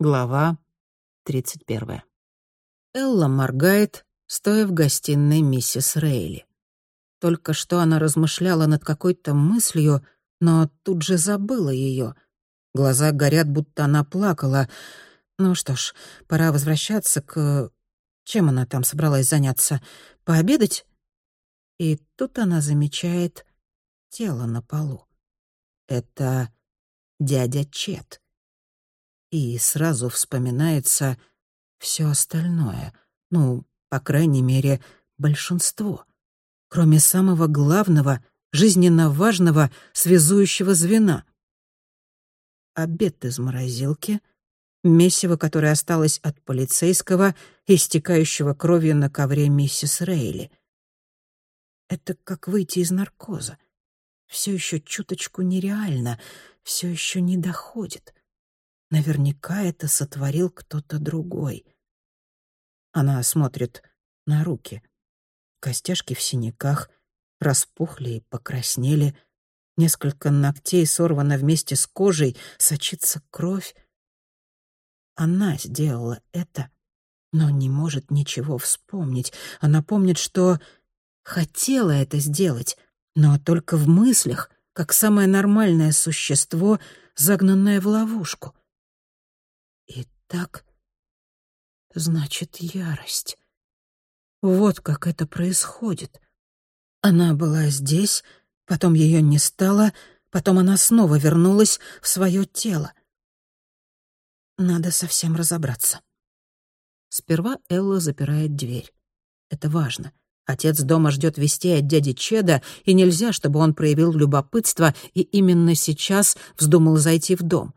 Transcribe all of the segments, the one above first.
Глава 31. Элла моргает, стоя в гостиной миссис Рейли. Только что она размышляла над какой-то мыслью, но тут же забыла ее. Глаза горят, будто она плакала. Ну что ж, пора возвращаться к... Чем она там собралась заняться? Пообедать? И тут она замечает тело на полу. Это дядя Чет и сразу вспоминается все остальное. Ну, по крайней мере, большинство. Кроме самого главного, жизненно важного, связующего звена. Обед из морозилки, месиво, которое осталось от полицейского, истекающего кровью на ковре миссис Рейли. Это как выйти из наркоза. Все еще чуточку нереально, все еще не доходит. Наверняка это сотворил кто-то другой. Она смотрит на руки. Костяшки в синяках, распухли и покраснели. Несколько ногтей сорвано вместе с кожей, сочится кровь. Она сделала это, но не может ничего вспомнить. Она помнит, что хотела это сделать, но только в мыслях, как самое нормальное существо, загнанное в ловушку — так, значит, ярость. Вот как это происходит. Она была здесь, потом ее не стало, потом она снова вернулась в свое тело. Надо совсем разобраться. Сперва Элла запирает дверь. Это важно. Отец дома ждет вестей от дяди Чеда, и нельзя, чтобы он проявил любопытство и именно сейчас вздумал зайти в дом.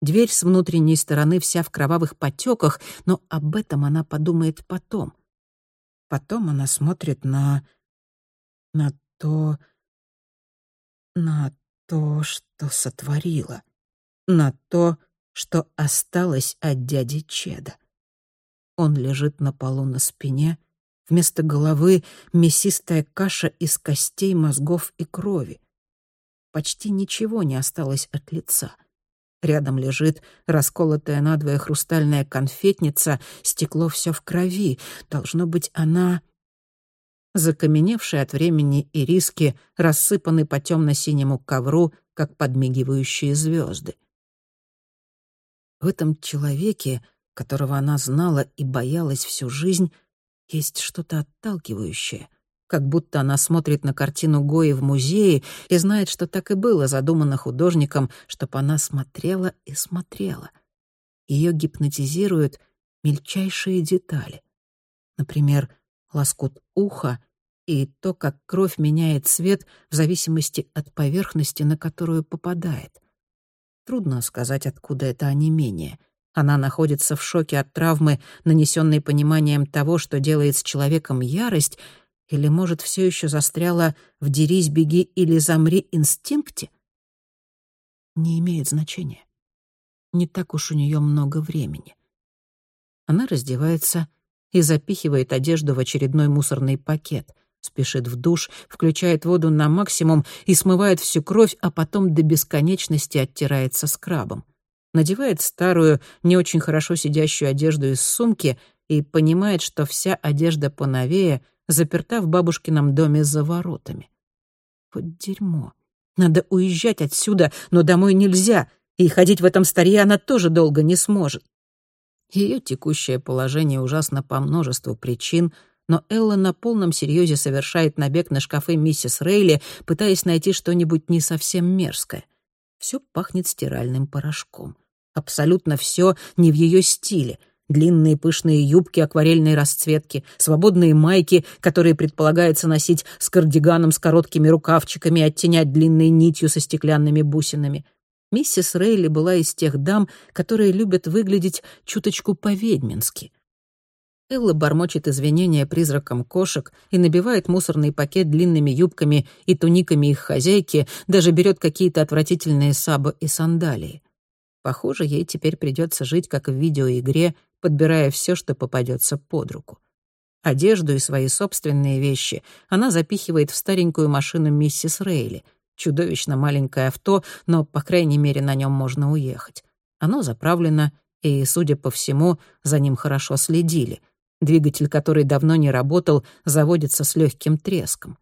Дверь с внутренней стороны вся в кровавых потеках, но об этом она подумает потом. Потом она смотрит на... на то... на то, что сотворила. На то, что осталось от дяди Чеда. Он лежит на полу на спине, вместо головы мясистая каша из костей, мозгов и крови. Почти ничего не осталось от лица — Рядом лежит расколотая надвое хрустальная конфетница, стекло все в крови. Должно быть, она... Закаменевшие от времени и риски рассыпаны по темно-синему ковру, как подмигивающие звезды. В этом человеке, которого она знала и боялась всю жизнь, есть что-то отталкивающее — как будто она смотрит на картину Гои в музее и знает, что так и было задумано художником, чтобы она смотрела и смотрела. Ее гипнотизируют мельчайшие детали. Например, лоскут уха и то, как кровь меняет цвет в зависимости от поверхности, на которую попадает. Трудно сказать, откуда это онемение. Она находится в шоке от травмы, нанесенной пониманием того, что делает с человеком ярость — или, может, все еще застряла в «дерись, беги или замри» инстинкте? Не имеет значения. Не так уж у нее много времени. Она раздевается и запихивает одежду в очередной мусорный пакет, спешит в душ, включает воду на максимум и смывает всю кровь, а потом до бесконечности оттирается скрабом. Надевает старую, не очень хорошо сидящую одежду из сумки и понимает, что вся одежда поновее — заперта в бабушкином доме за воротами. Вот дерьмо. Надо уезжать отсюда, но домой нельзя, и ходить в этом старье она тоже долго не сможет. Ее текущее положение ужасно по множеству причин, но Элла на полном серьезе совершает набег на шкафы миссис Рейли, пытаясь найти что-нибудь не совсем мерзкое. Все пахнет стиральным порошком. Абсолютно все не в ее стиле — Длинные пышные юбки акварельной расцветки, свободные майки, которые предполагается носить с кардиганом с короткими рукавчиками и оттенять длинной нитью со стеклянными бусинами. Миссис Рейли была из тех дам, которые любят выглядеть чуточку по-ведьмински. Элла бормочет извинения призракам кошек и набивает мусорный пакет длинными юбками и туниками их хозяйки, даже берет какие-то отвратительные сабо и сандалии. Похоже, ей теперь придется жить, как в видеоигре, подбирая все, что попадется под руку. Одежду и свои собственные вещи она запихивает в старенькую машину миссис Рейли. Чудовищно маленькое авто, но, по крайней мере, на нем можно уехать. Оно заправлено, и, судя по всему, за ним хорошо следили. Двигатель, который давно не работал, заводится с легким треском.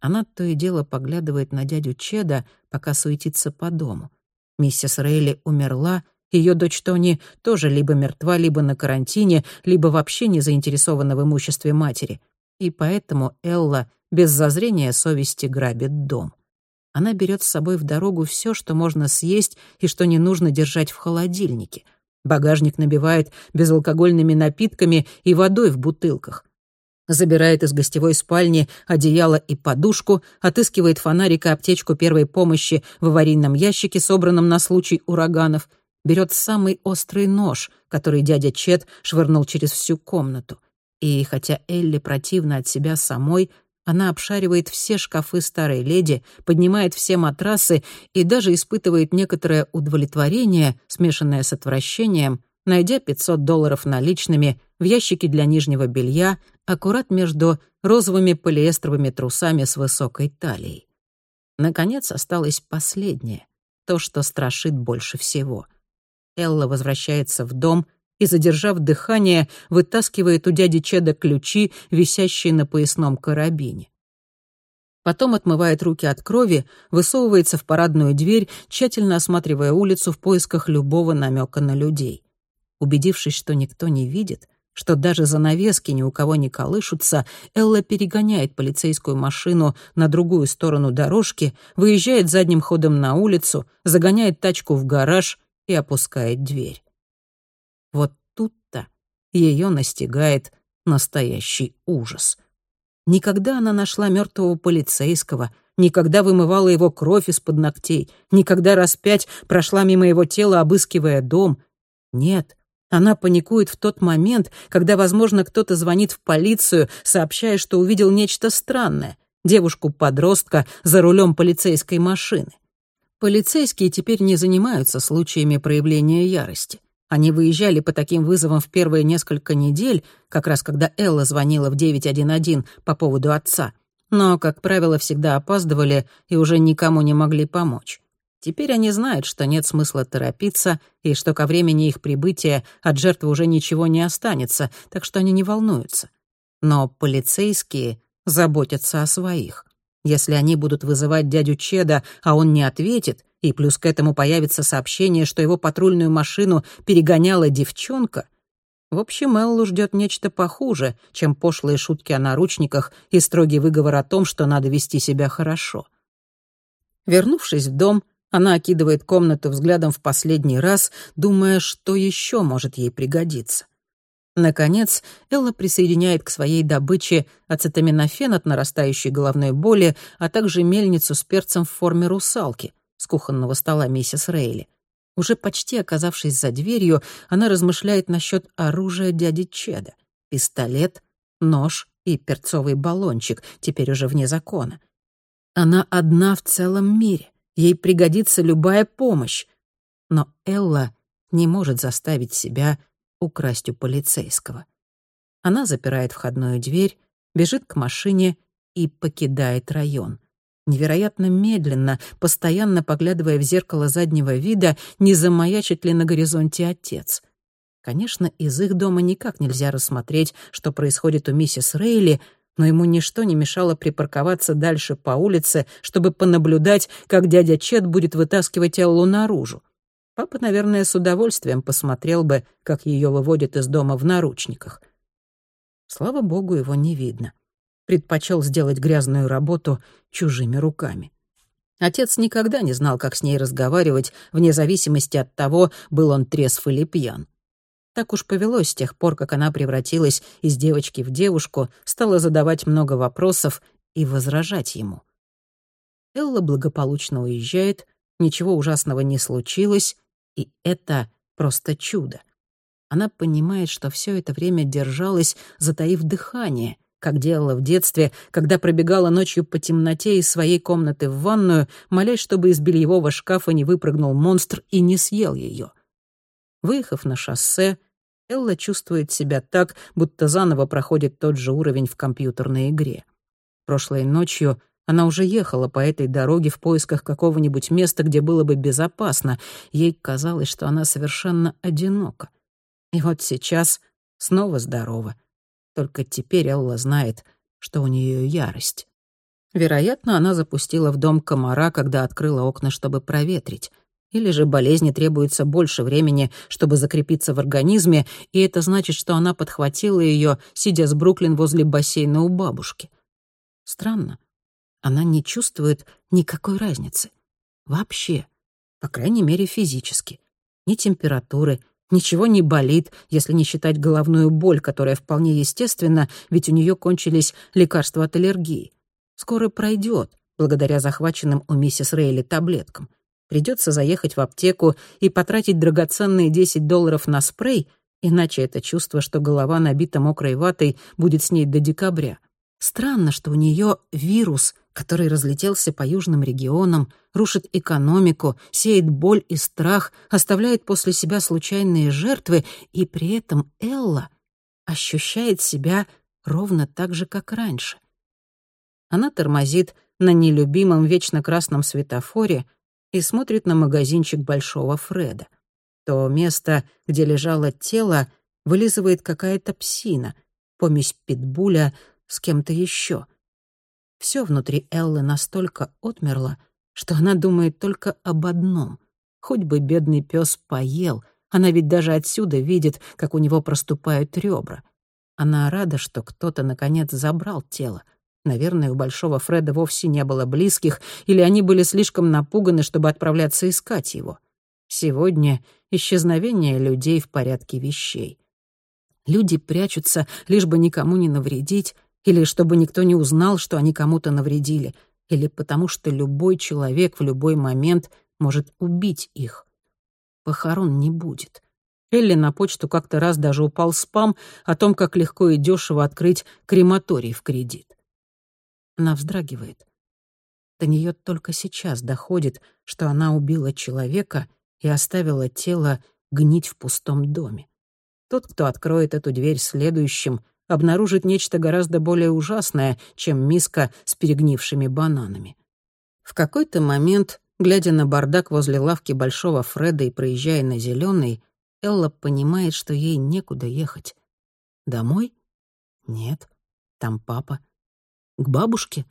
Она то и дело поглядывает на дядю Чеда, пока суетится по дому. Миссис Рейли умерла, ее дочь Тони тоже либо мертва, либо на карантине, либо вообще не заинтересована в имуществе матери. И поэтому Элла без зазрения совести грабит дом. Она берет с собой в дорогу все, что можно съесть и что не нужно держать в холодильнике. Багажник набивает безалкогольными напитками и водой в бутылках. Забирает из гостевой спальни одеяло и подушку, отыскивает фонарик и аптечку первой помощи в аварийном ящике, собранном на случай ураганов, берет самый острый нож, который дядя Чет швырнул через всю комнату. И хотя Элли противно от себя самой, она обшаривает все шкафы старой леди, поднимает все матрасы и даже испытывает некоторое удовлетворение, смешанное с отвращением, найдя 500 долларов наличными в ящике для нижнего белья, аккурат между розовыми полиэстровыми трусами с высокой талией. Наконец осталось последнее, то, что страшит больше всего. Элла возвращается в дом и, задержав дыхание, вытаскивает у дяди Чеда ключи, висящие на поясном карабине. Потом отмывает руки от крови, высовывается в парадную дверь, тщательно осматривая улицу в поисках любого намека на людей. Убедившись, что никто не видит, что даже занавески ни у кого не колышутся, Элла перегоняет полицейскую машину на другую сторону дорожки, выезжает задним ходом на улицу, загоняет тачку в гараж и опускает дверь. Вот тут-то ее настигает настоящий ужас. Никогда она нашла мертвого полицейского, никогда вымывала его кровь из-под ногтей, никогда раз пять прошла мимо его тела, обыскивая дом. Нет, она паникует в тот момент, когда, возможно, кто-то звонит в полицию, сообщая, что увидел нечто странное — девушку-подростка за рулем полицейской машины. Полицейские теперь не занимаются случаями проявления ярости. Они выезжали по таким вызовам в первые несколько недель, как раз когда Элла звонила в 911 по поводу отца, но, как правило, всегда опаздывали и уже никому не могли помочь. Теперь они знают, что нет смысла торопиться и что ко времени их прибытия от жертвы уже ничего не останется, так что они не волнуются. Но полицейские заботятся о своих. Если они будут вызывать дядю Чеда, а он не ответит, и плюс к этому появится сообщение, что его патрульную машину перегоняла девчонка, в общем, Эллу ждет нечто похуже, чем пошлые шутки о наручниках и строгий выговор о том, что надо вести себя хорошо. Вернувшись в дом, она окидывает комнату взглядом в последний раз, думая, что еще может ей пригодиться. Наконец, Элла присоединяет к своей добыче ацетаминофен от нарастающей головной боли, а также мельницу с перцем в форме русалки с кухонного стола миссис Рейли. Уже почти оказавшись за дверью, она размышляет насчет оружия дяди Чеда. Пистолет, нож и перцовый баллончик, теперь уже вне закона. Она одна в целом мире. Ей пригодится любая помощь. Но Элла не может заставить себя украсть у полицейского. Она запирает входную дверь, бежит к машине и покидает район. Невероятно медленно, постоянно поглядывая в зеркало заднего вида, не замаячит ли на горизонте отец. Конечно, из их дома никак нельзя рассмотреть, что происходит у миссис Рейли, но ему ничто не мешало припарковаться дальше по улице, чтобы понаблюдать, как дядя Чет будет вытаскивать Эллу наружу. Папа, наверное, с удовольствием посмотрел бы, как ее выводят из дома в наручниках. Слава богу, его не видно. Предпочел сделать грязную работу чужими руками. Отец никогда не знал, как с ней разговаривать, вне зависимости от того, был он трезв или пьян. Так уж повелось с тех пор, как она превратилась из девочки в девушку, стала задавать много вопросов и возражать ему. Элла благополучно уезжает, ничего ужасного не случилось, и это просто чудо. Она понимает, что все это время держалась, затаив дыхание, как делала в детстве, когда пробегала ночью по темноте из своей комнаты в ванную, молясь, чтобы из бельевого шкафа не выпрыгнул монстр и не съел ее. Выехав на шоссе, Элла чувствует себя так, будто заново проходит тот же уровень в компьютерной игре. Прошлой ночью Она уже ехала по этой дороге в поисках какого-нибудь места, где было бы безопасно. Ей казалось, что она совершенно одинока. И вот сейчас снова здорова. Только теперь Элла знает, что у нее ярость. Вероятно, она запустила в дом комара, когда открыла окна, чтобы проветрить. Или же болезни требуется больше времени, чтобы закрепиться в организме, и это значит, что она подхватила ее, сидя с Бруклин возле бассейна у бабушки. Странно. Она не чувствует никакой разницы. Вообще. По крайней мере, физически. Ни температуры, ничего не болит, если не считать головную боль, которая вполне естественна, ведь у нее кончились лекарства от аллергии. Скоро пройдет, благодаря захваченным у миссис Рейли таблеткам. Придется заехать в аптеку и потратить драгоценные 10 долларов на спрей, иначе это чувство, что голова набита мокрой ватой, будет с ней до декабря. Странно, что у нее вирус, который разлетелся по южным регионам, рушит экономику, сеет боль и страх, оставляет после себя случайные жертвы, и при этом Элла ощущает себя ровно так же, как раньше. Она тормозит на нелюбимом вечно красном светофоре и смотрит на магазинчик Большого Фреда. То место, где лежало тело, вылизывает какая-то псина, помесь питбуля с кем-то еще. Все внутри Эллы настолько отмерло, что она думает только об одном. Хоть бы бедный пес поел, она ведь даже отсюда видит, как у него проступают ребра. Она рада, что кто-то, наконец, забрал тело. Наверное, у Большого Фреда вовсе не было близких, или они были слишком напуганы, чтобы отправляться искать его. Сегодня исчезновение людей в порядке вещей. Люди прячутся, лишь бы никому не навредить, или чтобы никто не узнал, что они кому-то навредили, или потому что любой человек в любой момент может убить их. Похорон не будет. Элли на почту как-то раз даже упал спам о том, как легко и дешево открыть крематорий в кредит. Она вздрагивает. До нее только сейчас доходит, что она убила человека и оставила тело гнить в пустом доме. Тот, кто откроет эту дверь следующим, обнаружит нечто гораздо более ужасное, чем миска с перегнившими бананами. В какой-то момент, глядя на бардак возле лавки Большого Фреда и проезжая на зеленый, Элла понимает, что ей некуда ехать. Домой? Нет. Там папа. К бабушке?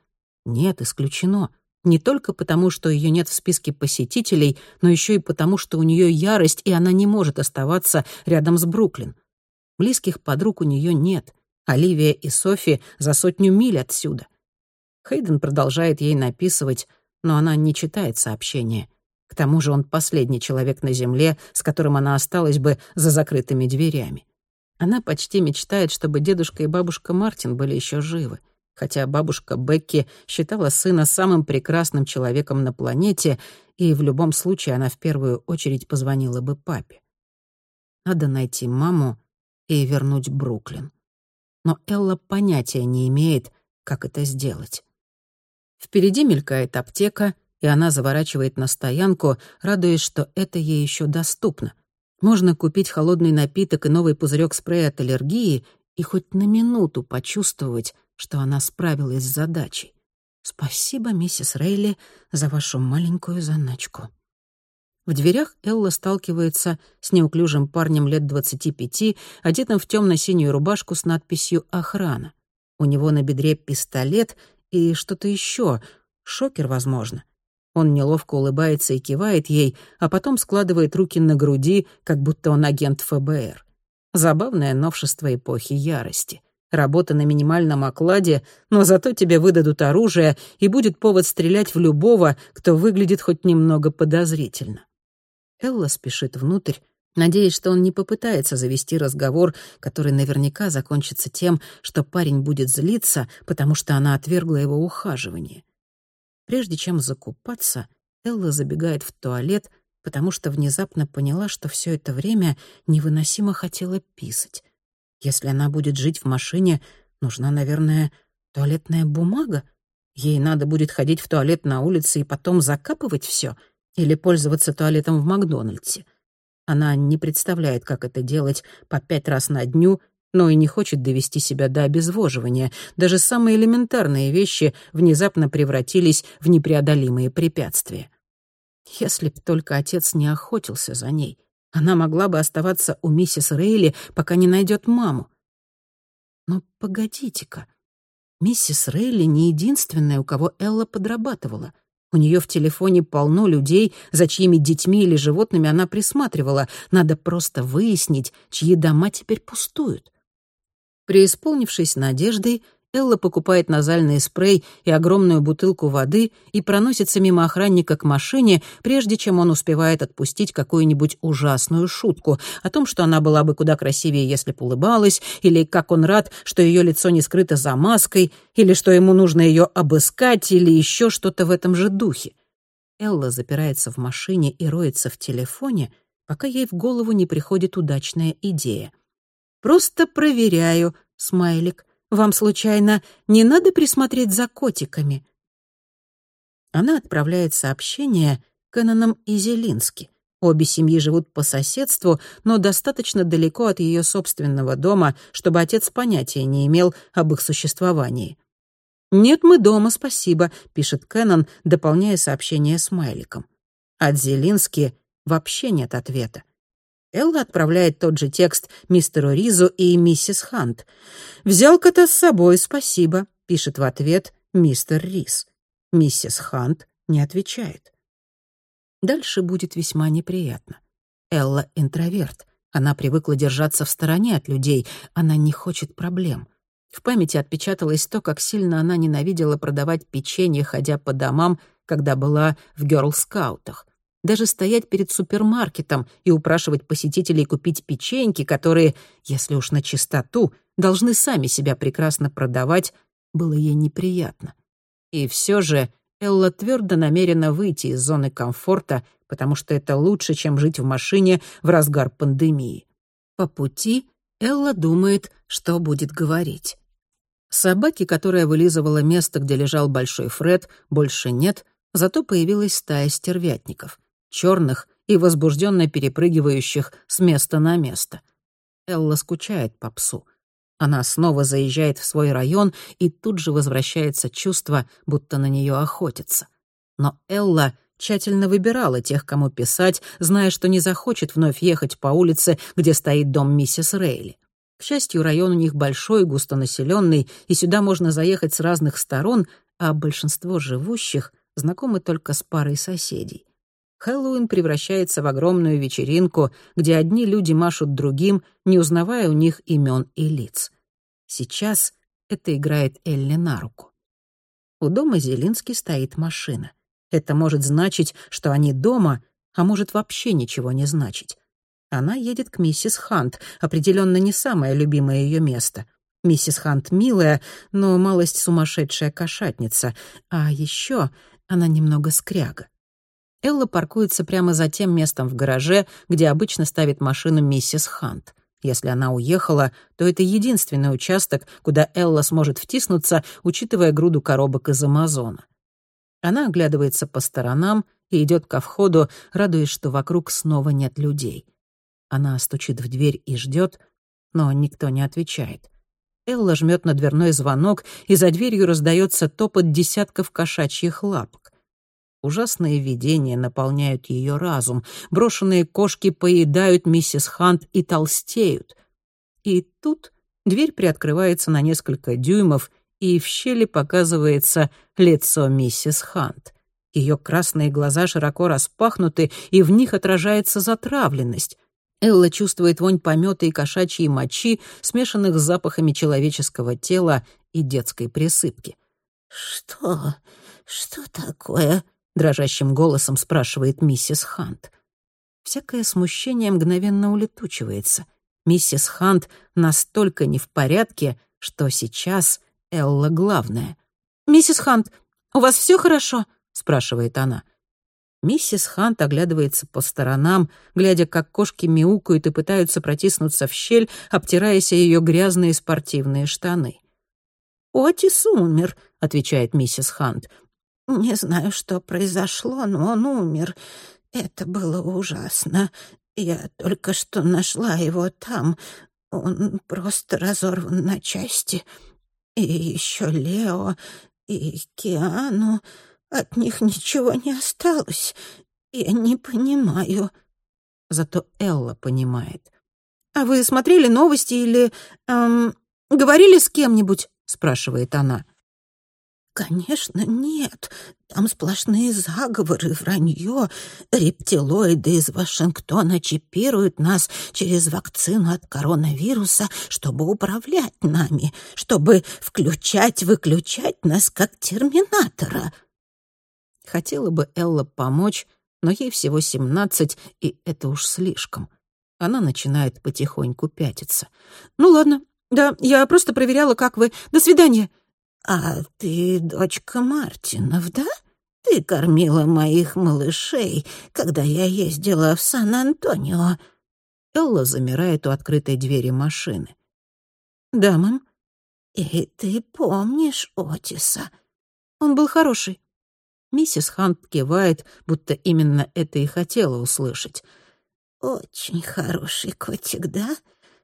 Нет, исключено. Не только потому, что ее нет в списке посетителей, но еще и потому, что у нее ярость, и она не может оставаться рядом с Бруклин. Близких подруг у нее нет. Оливия и Софи за сотню миль отсюда. Хейден продолжает ей написывать, но она не читает сообщения. К тому же он последний человек на Земле, с которым она осталась бы за закрытыми дверями. Она почти мечтает, чтобы дедушка и бабушка Мартин были еще живы, хотя бабушка Бекки считала сына самым прекрасным человеком на планете, и в любом случае она в первую очередь позвонила бы папе. Надо найти маму и вернуть Бруклин но Элла понятия не имеет, как это сделать. Впереди мелькает аптека, и она заворачивает на стоянку, радуясь, что это ей еще доступно. Можно купить холодный напиток и новый пузырек спрея от аллергии и хоть на минуту почувствовать, что она справилась с задачей. Спасибо, миссис Рейли, за вашу маленькую заначку. В дверях Элла сталкивается с неуклюжим парнем лет 25, одетым в темно-синюю рубашку с надписью «Охрана». У него на бедре пистолет и что-то еще, шокер, возможно. Он неловко улыбается и кивает ей, а потом складывает руки на груди, как будто он агент ФБР. Забавное новшество эпохи ярости. Работа на минимальном окладе, но зато тебе выдадут оружие, и будет повод стрелять в любого, кто выглядит хоть немного подозрительно. Элла спешит внутрь, надеясь, что он не попытается завести разговор, который наверняка закончится тем, что парень будет злиться, потому что она отвергла его ухаживание. Прежде чем закупаться, Элла забегает в туалет, потому что внезапно поняла, что все это время невыносимо хотела писать. Если она будет жить в машине, нужна, наверное, туалетная бумага. Ей надо будет ходить в туалет на улице и потом закапывать все — или пользоваться туалетом в Макдональдсе. Она не представляет, как это делать по пять раз на дню но и не хочет довести себя до обезвоживания. Даже самые элементарные вещи внезапно превратились в непреодолимые препятствия. Если б только отец не охотился за ней, она могла бы оставаться у миссис Рейли, пока не найдет маму. Но погодите-ка, миссис Рейли не единственная, у кого Элла подрабатывала. У нее в телефоне полно людей, за чьими детьми или животными она присматривала. Надо просто выяснить, чьи дома теперь пустуют. Преисполнившись надеждой, Элла покупает назальный спрей и огромную бутылку воды и проносится мимо охранника к машине, прежде чем он успевает отпустить какую-нибудь ужасную шутку о том, что она была бы куда красивее, если бы улыбалась, или как он рад, что ее лицо не скрыто за маской, или что ему нужно ее обыскать, или еще что-то в этом же духе. Элла запирается в машине и роется в телефоне, пока ей в голову не приходит удачная идея. «Просто проверяю», — смайлик — вам, случайно, не надо присмотреть за котиками?» Она отправляет сообщение Кэнонам и Зелински. Обе семьи живут по соседству, но достаточно далеко от ее собственного дома, чтобы отец понятия не имел об их существовании. «Нет, мы дома, спасибо», — пишет Кэнон, дополняя сообщение смайликом. От Зелински вообще нет ответа. Элла отправляет тот же текст мистеру Ризу и миссис Хант. «Взял-ка-то с собой, спасибо», — пишет в ответ мистер Риз. Миссис Хант не отвечает. Дальше будет весьма неприятно. Элла — интроверт. Она привыкла держаться в стороне от людей. Она не хочет проблем. В памяти отпечаталось то, как сильно она ненавидела продавать печенье, ходя по домам, когда была в гёрл-скаутах даже стоять перед супермаркетом и упрашивать посетителей купить печеньки, которые, если уж на чистоту, должны сами себя прекрасно продавать, было ей неприятно. И все же Элла твердо намерена выйти из зоны комфорта, потому что это лучше, чем жить в машине в разгар пандемии. По пути Элла думает, что будет говорить. Собаки, которая вылизывала место, где лежал Большой Фред, больше нет, зато появилась стая стервятников черных и возбужденно перепрыгивающих с места на место. Элла скучает по псу. Она снова заезжает в свой район, и тут же возвращается чувство, будто на нее охотятся. Но Элла тщательно выбирала тех, кому писать, зная, что не захочет вновь ехать по улице, где стоит дом миссис Рейли. К счастью, район у них большой, густонаселенный, и сюда можно заехать с разных сторон, а большинство живущих знакомы только с парой соседей. Хэллоуин превращается в огромную вечеринку, где одни люди машут другим, не узнавая у них имен и лиц. Сейчас это играет Элли на руку. У дома Зелински стоит машина. Это может значить, что они дома, а может вообще ничего не значить. Она едет к миссис Хант, определенно не самое любимое ее место. Миссис Хант милая, но малость сумасшедшая кошатница, а еще она немного скряга. Элла паркуется прямо за тем местом в гараже, где обычно ставит машину миссис Хант. Если она уехала, то это единственный участок, куда Элла сможет втиснуться, учитывая груду коробок из Амазона. Она оглядывается по сторонам и идет ко входу, радуясь, что вокруг снова нет людей. Она стучит в дверь и ждет, но никто не отвечает. Элла жмет на дверной звонок, и за дверью раздается топот десятков кошачьих лапок. Ужасные видения наполняют ее разум. Брошенные кошки поедают миссис Хант и толстеют. И тут дверь приоткрывается на несколько дюймов, и в щели показывается лицо миссис Хант. Ее красные глаза широко распахнуты, и в них отражается затравленность. Элла чувствует вонь помета и кошачьей мочи, смешанных с запахами человеческого тела и детской присыпки. «Что? Что такое?» — дрожащим голосом спрашивает миссис Хант. Всякое смущение мгновенно улетучивается. Миссис Хант настолько не в порядке, что сейчас Элла главная. «Миссис Хант, у вас все хорошо?» — спрашивает она. Миссис Хант оглядывается по сторонам, глядя, как кошки мяукают и пытаются протиснуться в щель, обтираясь ее грязные спортивные штаны. «Отис умер», — отвечает миссис Хант. Не знаю, что произошло, но он умер. Это было ужасно. Я только что нашла его там. Он просто разорван на части. И еще Лео и Киану. От них ничего не осталось. Я не понимаю. Зато Элла понимает. «А вы смотрели новости или... Эм, говорили с кем-нибудь?» — спрашивает она. «Конечно, нет. Там сплошные заговоры, вранье. Рептилоиды из Вашингтона чипируют нас через вакцину от коронавируса, чтобы управлять нами, чтобы включать-выключать нас, как терминатора». Хотела бы Элла помочь, но ей всего семнадцать, и это уж слишком. Она начинает потихоньку пятиться. «Ну ладно, да, я просто проверяла, как вы. До свидания». «А ты дочка Мартинов, да? Ты кормила моих малышей, когда я ездила в Сан-Антонио». Элла замирает у открытой двери машины. «Да, мам». «И ты помнишь Отиса?» «Он был хороший». Миссис Хант кивает, будто именно это и хотела услышать. «Очень хороший котик, да?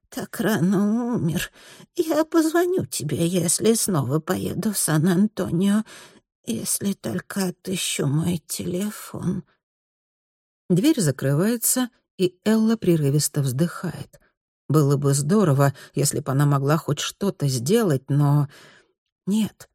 Так рано умер. Я позвоню тебе, если снова поеду в Сан-Антонио, если только отыщу мой телефон». Дверь закрывается, и Элла прерывисто вздыхает. Было бы здорово, если бы она могла хоть что-то сделать, но... Нет,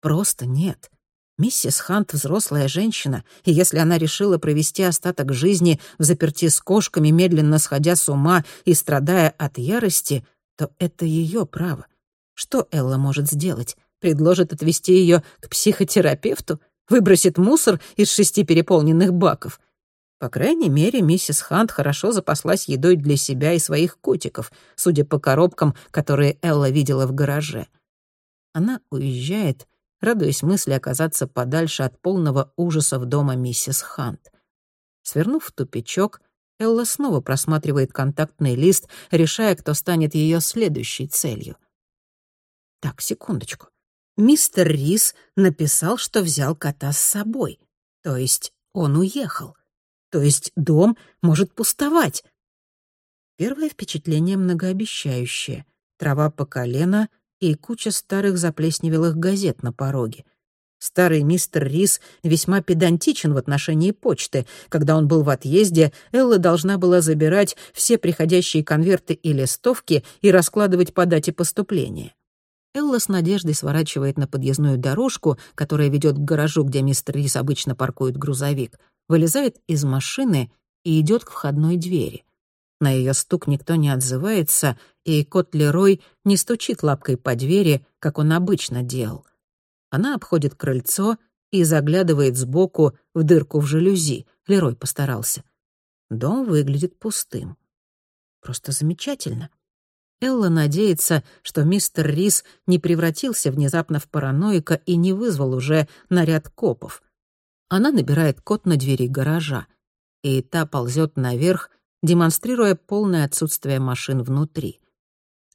просто нет. Миссис Хант — взрослая женщина, и если она решила провести остаток жизни в заперти с кошками, медленно сходя с ума и страдая от ярости, то это ее право. Что Элла может сделать? Предложит отвезти ее к психотерапевту? Выбросит мусор из шести переполненных баков? По крайней мере, миссис Хант хорошо запаслась едой для себя и своих котиков, судя по коробкам, которые Элла видела в гараже. Она уезжает, радуясь мысли оказаться подальше от полного ужаса в дома миссис Хант. Свернув в тупичок, Элла снова просматривает контактный лист, решая, кто станет ее следующей целью. Так, секундочку. Мистер Рис написал, что взял кота с собой. То есть он уехал. То есть дом может пустовать. Первое впечатление многообещающее. Трава по колено, и куча старых заплесневелых газет на пороге. Старый мистер Рис весьма педантичен в отношении почты. Когда он был в отъезде, Элла должна была забирать все приходящие конверты и листовки и раскладывать по дате поступления. Элла с надеждой сворачивает на подъездную дорожку, которая ведет к гаражу, где мистер Рис обычно паркует грузовик, вылезает из машины и идет к входной двери. На ее стук никто не отзывается, и кот Лерой не стучит лапкой по двери, как он обычно делал. Она обходит крыльцо и заглядывает сбоку в дырку в жалюзи. Лерой постарался. Дом выглядит пустым. Просто замечательно. Элла надеется, что мистер Рис не превратился внезапно в параноика и не вызвал уже наряд копов. Она набирает код на двери гаража, и та ползет наверх, демонстрируя полное отсутствие машин внутри.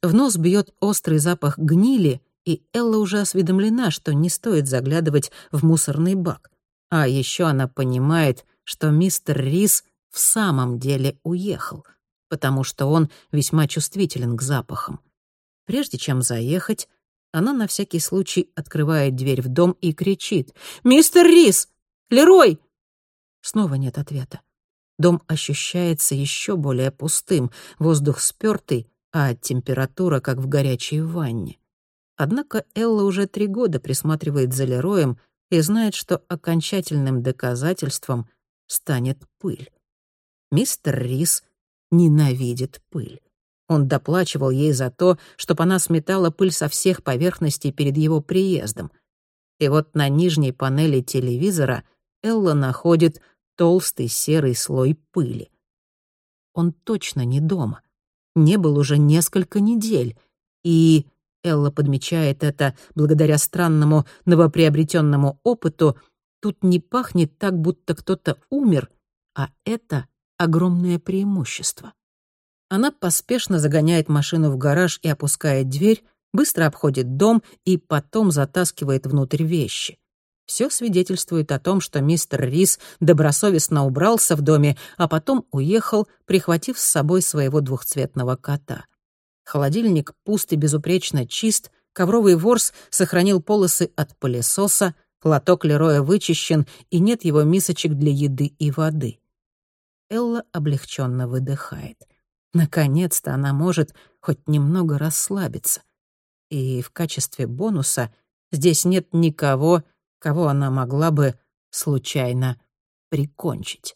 В нос бьет острый запах гнили, и Элла уже осведомлена, что не стоит заглядывать в мусорный бак. А еще она понимает, что мистер Рис в самом деле уехал, потому что он весьма чувствителен к запахам. Прежде чем заехать, она на всякий случай открывает дверь в дом и кричит «Мистер Рис! Лерой!» Снова нет ответа. Дом ощущается еще более пустым, воздух спёртый, а температура как в горячей ванне. Однако Элла уже три года присматривает за Лероем и знает, что окончательным доказательством станет пыль. Мистер Рис ненавидит пыль. Он доплачивал ей за то, чтобы она сметала пыль со всех поверхностей перед его приездом. И вот на нижней панели телевизора Элла находит толстый серый слой пыли. Он точно не дома. Не был уже несколько недель. И, Элла подмечает это благодаря странному новоприобретенному опыту, тут не пахнет так, будто кто-то умер, а это огромное преимущество. Она поспешно загоняет машину в гараж и опускает дверь, быстро обходит дом и потом затаскивает внутрь вещи. Все свидетельствует о том, что мистер Рис добросовестно убрался в доме, а потом уехал, прихватив с собой своего двухцветного кота. Холодильник пуст и безупречно чист, ковровый ворс сохранил полосы от пылесоса, лоток Лероя вычищен, и нет его мисочек для еды и воды. Элла облегченно выдыхает. Наконец-то она может хоть немного расслабиться. И в качестве бонуса здесь нет никого, кого она могла бы случайно прикончить.